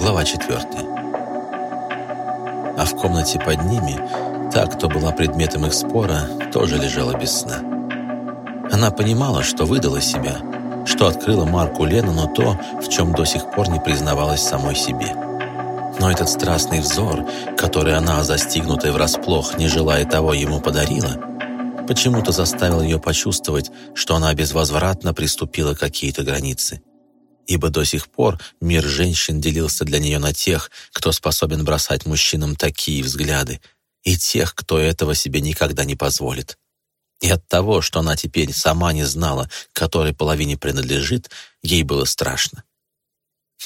Глава 4. А в комнате под ними та, кто была предметом их спора, тоже лежала без сна. Она понимала, что выдала себя, что открыла Марку Леннону то, в чем до сих пор не признавалась самой себе. Но этот страстный взор, который она, застигнутая врасплох, не желая того ему подарила, почему-то заставил ее почувствовать, что она безвозвратно приступила какие-то границы ибо до сих пор мир женщин делился для нее на тех, кто способен бросать мужчинам такие взгляды, и тех, кто этого себе никогда не позволит. И от того, что она теперь сама не знала, которой половине принадлежит, ей было страшно.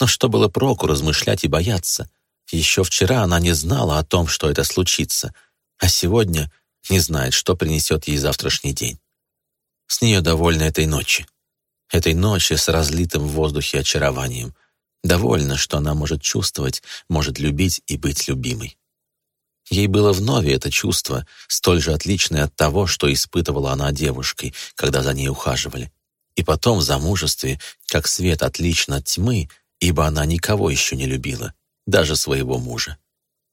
Но что было проку размышлять и бояться? Еще вчера она не знала о том, что это случится, а сегодня не знает, что принесет ей завтрашний день. С нее довольна этой ночи этой ночи с разлитым в воздухе очарованием. Довольно, что она может чувствовать, может любить и быть любимой. Ей было вновь это чувство, столь же отличное от того, что испытывала она девушкой, когда за ней ухаживали. И потом в замужестве, как свет отлично от тьмы, ибо она никого еще не любила, даже своего мужа.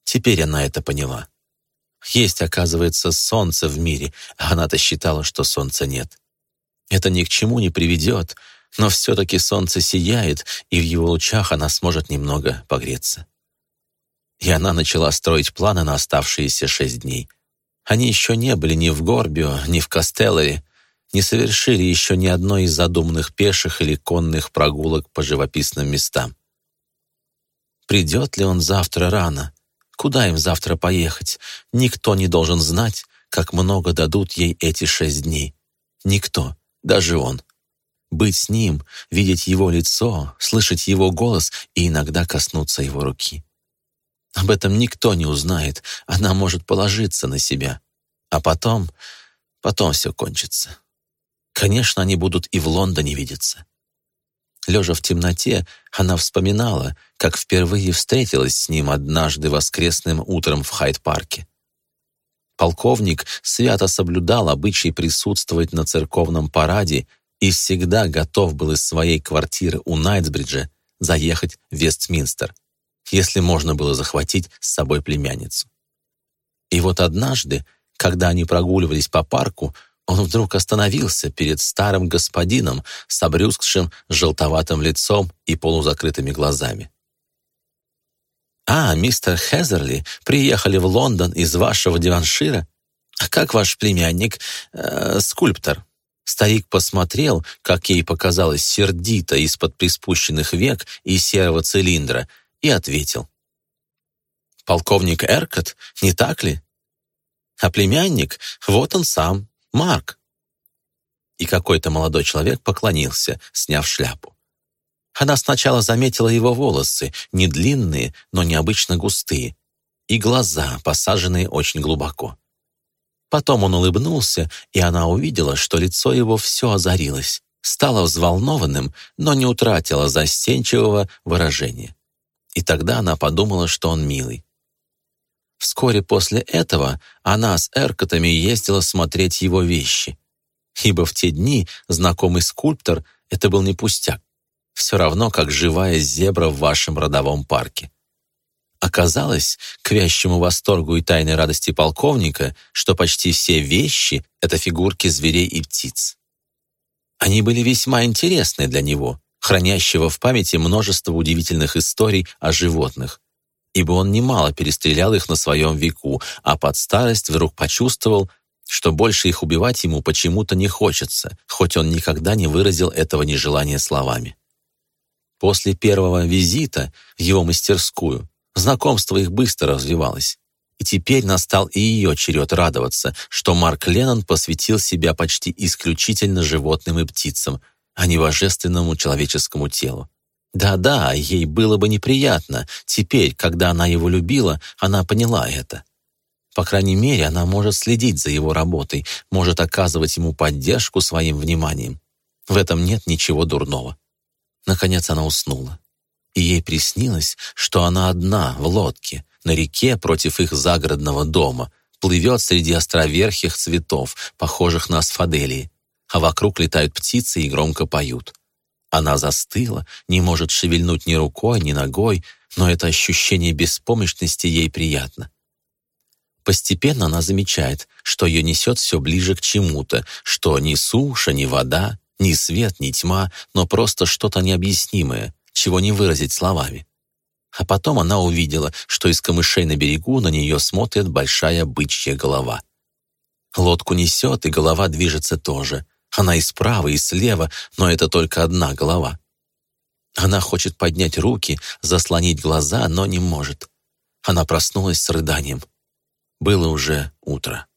Теперь она это поняла. Есть, оказывается, солнце в мире, а она-то считала, что солнца нет. Это ни к чему не приведет, но все-таки солнце сияет, и в его лучах она сможет немного погреться. И она начала строить планы на оставшиеся шесть дней. Они еще не были ни в Горбио, ни в Кастеллере, не совершили еще ни одной из задуманных пеших или конных прогулок по живописным местам. Придет ли он завтра рано? Куда им завтра поехать? Никто не должен знать, как много дадут ей эти шесть дней. Никто даже он. Быть с ним, видеть его лицо, слышать его голос и иногда коснуться его руки. Об этом никто не узнает, она может положиться на себя. А потом, потом все кончится. Конечно, они будут и в Лондоне видеться. Лежа в темноте, она вспоминала, как впервые встретилась с ним однажды воскресным утром в Хайд-парке. Полковник свято соблюдал обычай присутствовать на церковном параде и всегда готов был из своей квартиры у Найтсбриджа заехать в Вестминстер, если можно было захватить с собой племянницу. И вот однажды, когда они прогуливались по парку, он вдруг остановился перед старым господином с обрюзгшим желтоватым лицом и полузакрытыми глазами. «А, мистер Хезерли, приехали в Лондон из вашего диваншира? А как ваш племянник, э, скульптор?» Старик посмотрел, как ей показалось сердито из-под приспущенных век и серого цилиндра, и ответил. «Полковник Эркот, не так ли? А племянник, вот он сам, Марк». И какой-то молодой человек поклонился, сняв шляпу. Она сначала заметила его волосы, не длинные, но необычно густые, и глаза, посаженные очень глубоко. Потом он улыбнулся, и она увидела, что лицо его все озарилось, стало взволнованным, но не утратило застенчивого выражения. И тогда она подумала, что он милый. Вскоре после этого она с Эркотами ездила смотреть его вещи, ибо в те дни знакомый скульптор — это был не пустяк все равно, как живая зебра в вашем родовом парке. Оказалось, к вящему восторгу и тайной радости полковника, что почти все вещи — это фигурки зверей и птиц. Они были весьма интересны для него, хранящего в памяти множество удивительных историй о животных, ибо он немало перестрелял их на своем веку, а под старость вдруг почувствовал, что больше их убивать ему почему-то не хочется, хоть он никогда не выразил этого нежелания словами. После первого визита в его мастерскую знакомство их быстро развивалось. И теперь настал и ее черед радоваться, что Марк Леннон посвятил себя почти исключительно животным и птицам, а не божественному человеческому телу. Да-да, ей было бы неприятно. Теперь, когда она его любила, она поняла это. По крайней мере, она может следить за его работой, может оказывать ему поддержку своим вниманием. В этом нет ничего дурного. Наконец она уснула. И ей приснилось, что она одна в лодке, на реке против их загородного дома, плывет среди островерхих цветов, похожих на асфаделии, а вокруг летают птицы и громко поют. Она застыла, не может шевельнуть ни рукой, ни ногой, но это ощущение беспомощности ей приятно. Постепенно она замечает, что ее несет все ближе к чему-то, что ни суша, ни вода, ни свет, ни тьма, но просто что-то необъяснимое, чего не выразить словами. А потом она увидела, что из камышей на берегу на нее смотрит большая бычья голова. Лодку несет, и голова движется тоже. Она и справа, и слева, но это только одна голова. Она хочет поднять руки, заслонить глаза, но не может. Она проснулась с рыданием. Было уже утро.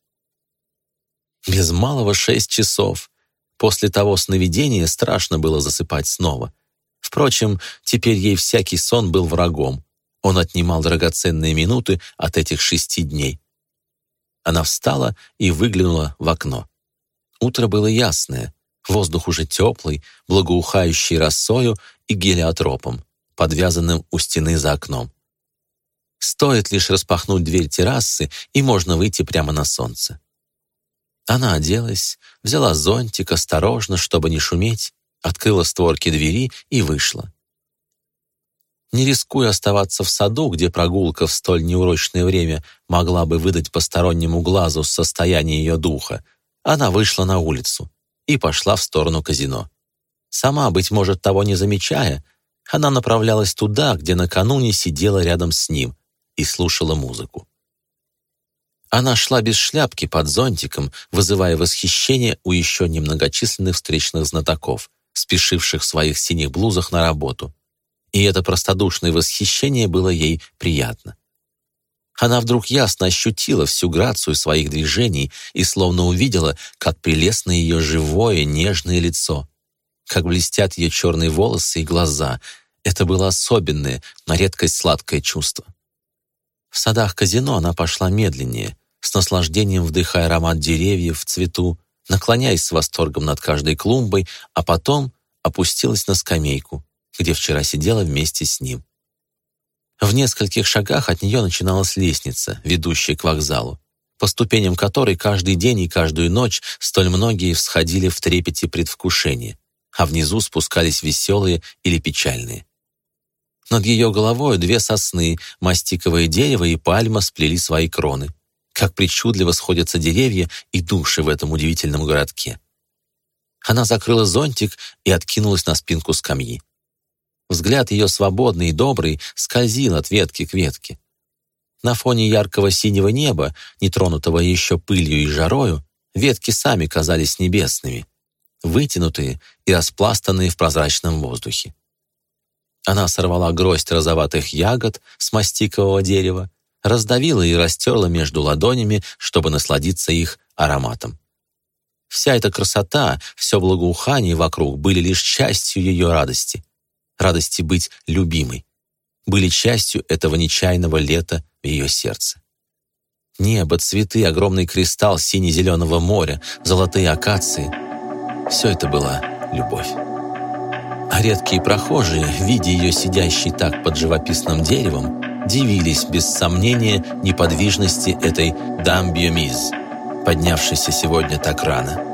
Без малого шесть часов. После того сновидения страшно было засыпать снова. Впрочем, теперь ей всякий сон был врагом. Он отнимал драгоценные минуты от этих шести дней. Она встала и выглянула в окно. Утро было ясное, воздух уже теплый, благоухающий росою и гелиотропом, подвязанным у стены за окном. Стоит лишь распахнуть дверь террасы, и можно выйти прямо на солнце. Она оделась, взяла зонтик осторожно, чтобы не шуметь, открыла створки двери и вышла. Не рискуя оставаться в саду, где прогулка в столь неурочное время могла бы выдать постороннему глазу состояние ее духа, она вышла на улицу и пошла в сторону казино. Сама, быть может, того не замечая, она направлялась туда, где накануне сидела рядом с ним, и слушала музыку. Она шла без шляпки под зонтиком, вызывая восхищение у еще немногочисленных встречных знатоков, спешивших в своих синих блузах на работу. И это простодушное восхищение было ей приятно. Она вдруг ясно ощутила всю грацию своих движений и словно увидела, как прелестно ее живое, нежное лицо, как блестят ее черные волосы и глаза. Это было особенное, на редкость сладкое чувство. В садах казино она пошла медленнее, с наслаждением вдыхая аромат деревьев в цвету, наклоняясь с восторгом над каждой клумбой, а потом опустилась на скамейку, где вчера сидела вместе с ним. В нескольких шагах от нее начиналась лестница, ведущая к вокзалу, по ступеням которой каждый день и каждую ночь столь многие всходили в трепете предвкушения, а внизу спускались веселые или печальные. Над ее головой две сосны, мастиковое дерево и пальма сплели свои кроны. Как причудливо сходятся деревья и души в этом удивительном городке. Она закрыла зонтик и откинулась на спинку скамьи. Взгляд ее свободный и добрый скользил от ветки к ветке. На фоне яркого синего неба, нетронутого еще пылью и жарою, ветки сами казались небесными, вытянутые и распластанные в прозрачном воздухе. Она сорвала гроздь розоватых ягод с мастикового дерева, раздавила и растерла между ладонями, чтобы насладиться их ароматом. Вся эта красота, все благоухание вокруг были лишь частью ее радости, радости быть любимой, были частью этого нечаянного лета в ее сердце. Небо, цветы, огромный кристалл сине-зеленого моря, золотые акации — все это была любовь. А редкие прохожие, видя ее сидящей так под живописным деревом, дивились без сомнения неподвижности этой дамбиомиз, поднявшейся сегодня так рано.